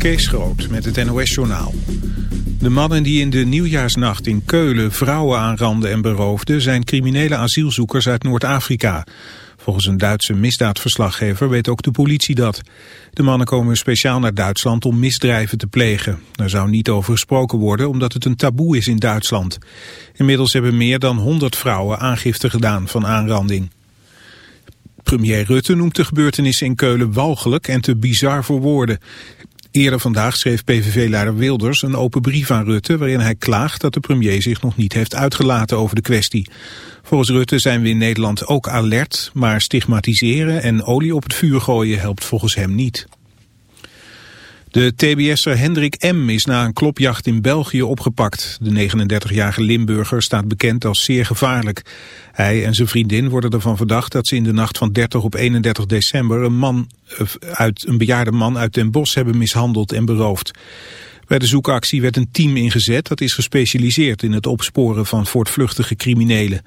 Kees Groot met het NOS-journaal. De mannen die in de nieuwjaarsnacht in Keulen vrouwen aanranden en beroofden... zijn criminele asielzoekers uit Noord-Afrika. Volgens een Duitse misdaadverslaggever weet ook de politie dat. De mannen komen speciaal naar Duitsland om misdrijven te plegen. Er zou niet over gesproken worden omdat het een taboe is in Duitsland. Inmiddels hebben meer dan 100 vrouwen aangifte gedaan van aanranding. Premier Rutte noemt de gebeurtenissen in Keulen walgelijk en te bizar voor woorden. Eerder vandaag schreef PVV-leider Wilders een open brief aan Rutte... waarin hij klaagt dat de premier zich nog niet heeft uitgelaten over de kwestie. Volgens Rutte zijn we in Nederland ook alert... maar stigmatiseren en olie op het vuur gooien helpt volgens hem niet. De TBS'er Hendrik M. is na een klopjacht in België opgepakt. De 39-jarige Limburger staat bekend als zeer gevaarlijk. Hij en zijn vriendin worden ervan verdacht dat ze in de nacht van 30 op 31 december een, man eh, uit, een bejaarde man uit Den Bosch hebben mishandeld en beroofd. Bij de zoekactie werd een team ingezet dat is gespecialiseerd in het opsporen van voortvluchtige criminelen.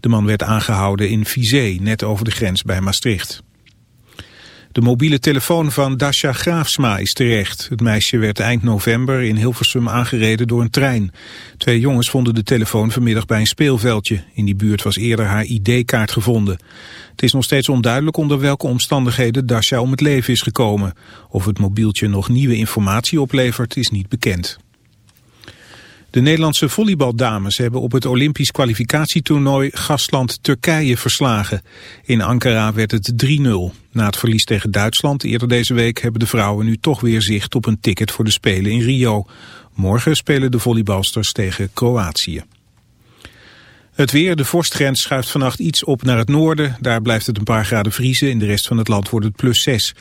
De man werd aangehouden in Vizé, net over de grens bij Maastricht. De mobiele telefoon van Dasha Graafsma is terecht. Het meisje werd eind november in Hilversum aangereden door een trein. Twee jongens vonden de telefoon vanmiddag bij een speelveldje. In die buurt was eerder haar ID-kaart gevonden. Het is nog steeds onduidelijk onder welke omstandigheden Dasha om het leven is gekomen. Of het mobieltje nog nieuwe informatie oplevert is niet bekend. De Nederlandse volleybaldames hebben op het Olympisch kwalificatietoernooi gastland Turkije verslagen. In Ankara werd het 3-0. Na het verlies tegen Duitsland eerder deze week hebben de vrouwen nu toch weer zicht op een ticket voor de Spelen in Rio. Morgen spelen de volleybalsters tegen Kroatië. Het weer, de vorstgrens schuift vannacht iets op naar het noorden. Daar blijft het een paar graden vriezen. In de rest van het land wordt het plus 6.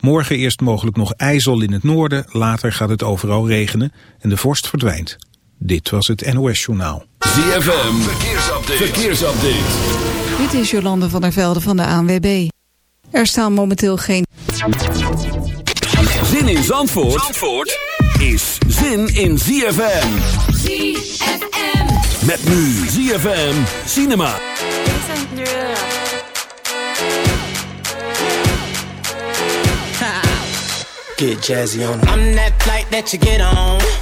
Morgen eerst mogelijk nog ijzel in het noorden. Later gaat het overal regenen en de vorst verdwijnt. Dit was het NOS Journaal. ZFM, verkeersupdate. verkeersupdate. Dit is Jolande van der Velde van de ANWB. Er staan momenteel geen... Zin in Zandvoort, Zandvoort is zin in ZFM. ZFM. Met nu ZFM Cinema. Get jazzy on. I'm that flight that you get on.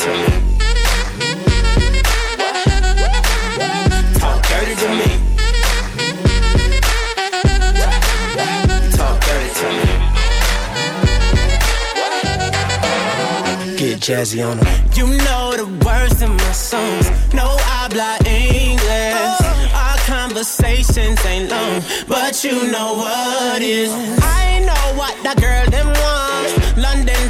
To me. Talk dirty to me. Talk dirty to me. Get jazzy on them. You know the words in my songs. No I habla English. Our conversations ain't long, but you know what is. I know what that girl them want.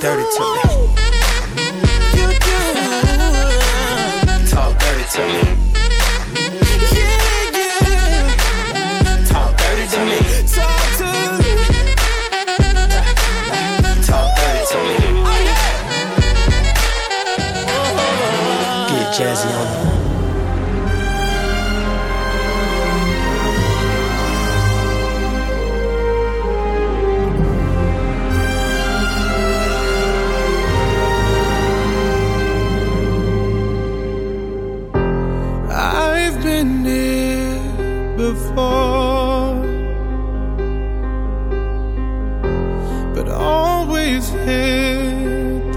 dirty to me.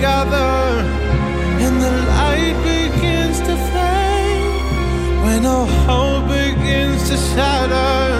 together and the light begins to fade. When our hope begins to shatter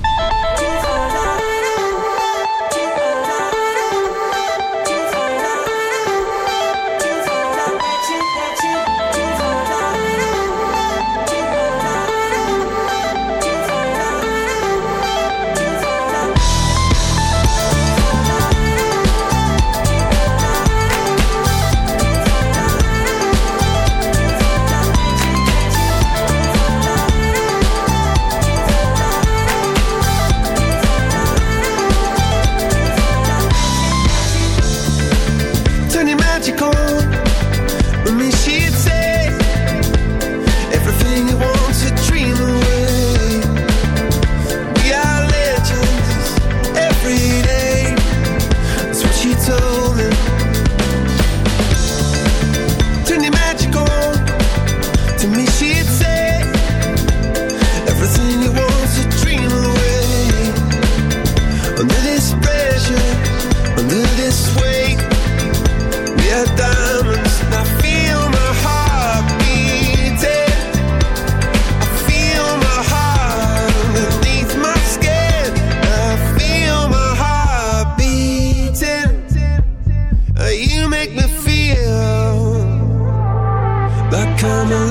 come on.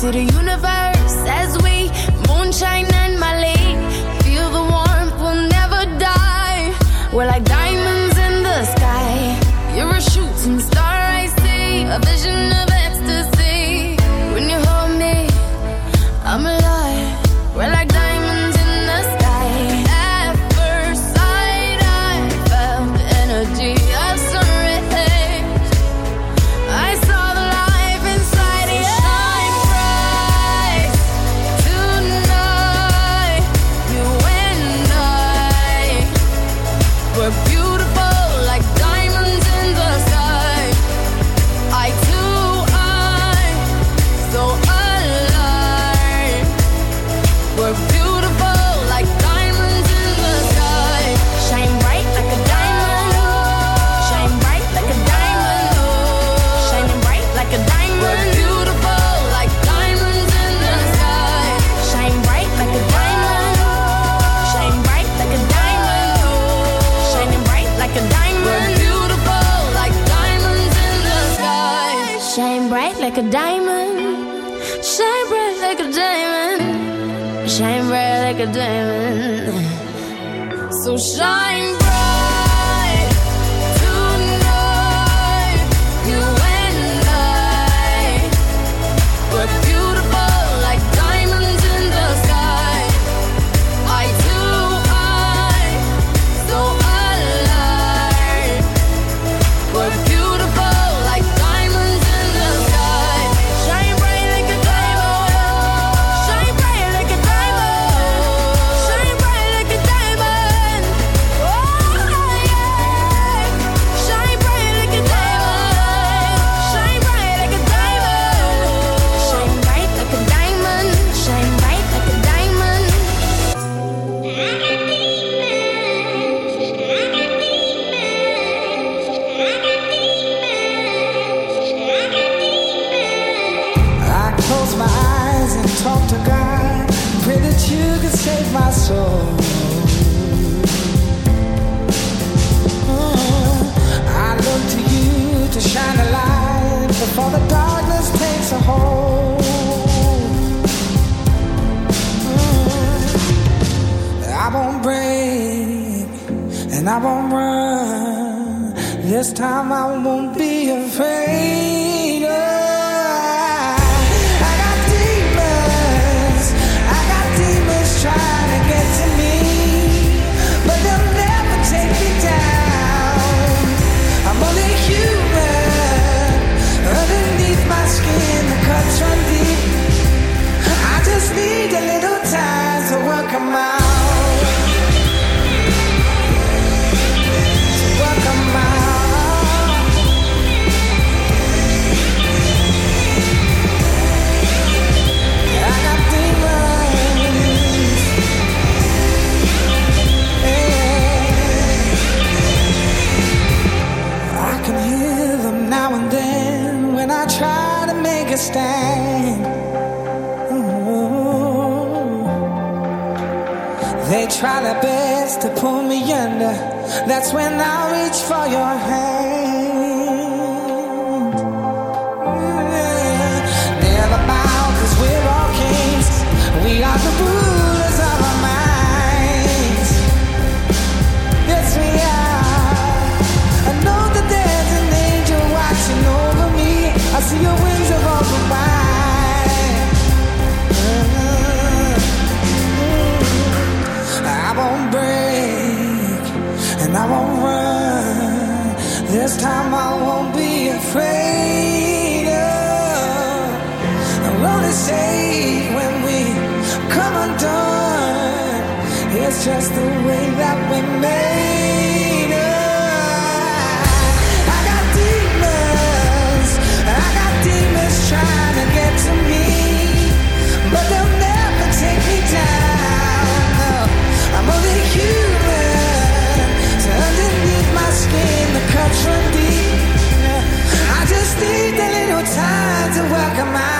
To the universe this time I won't be afraid. I'm only safe when we come undone. It's just the way that we made. welcome out.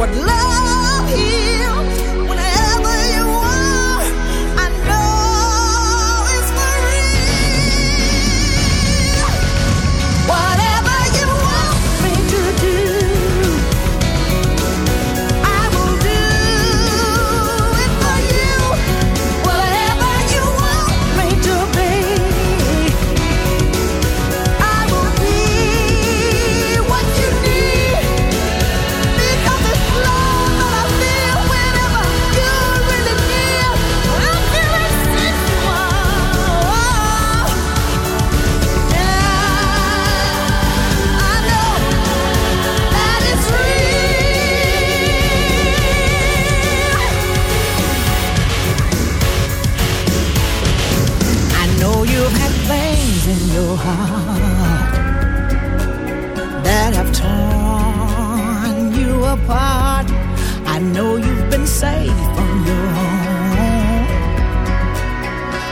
what love is.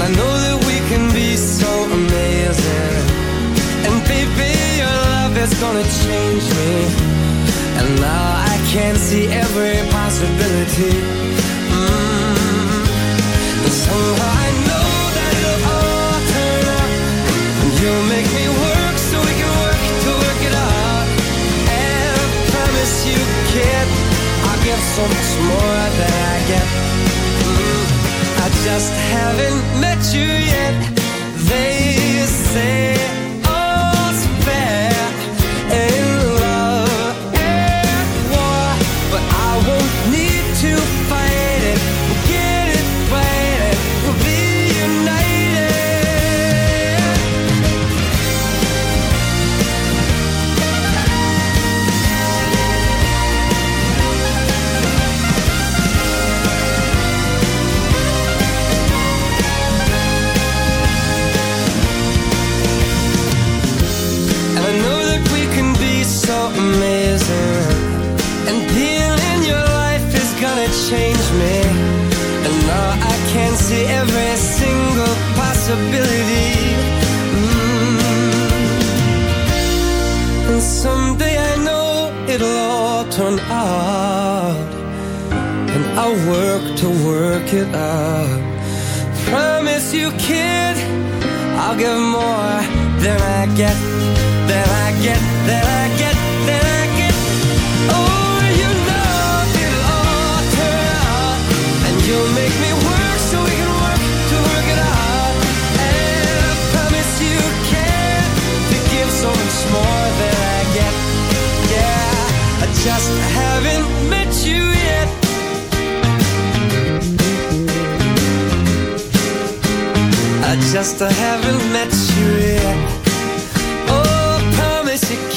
And I know that we can be so amazing. And baby, your love is gonna change me. And now I can see every possibility.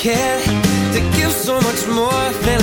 Can to give so much more than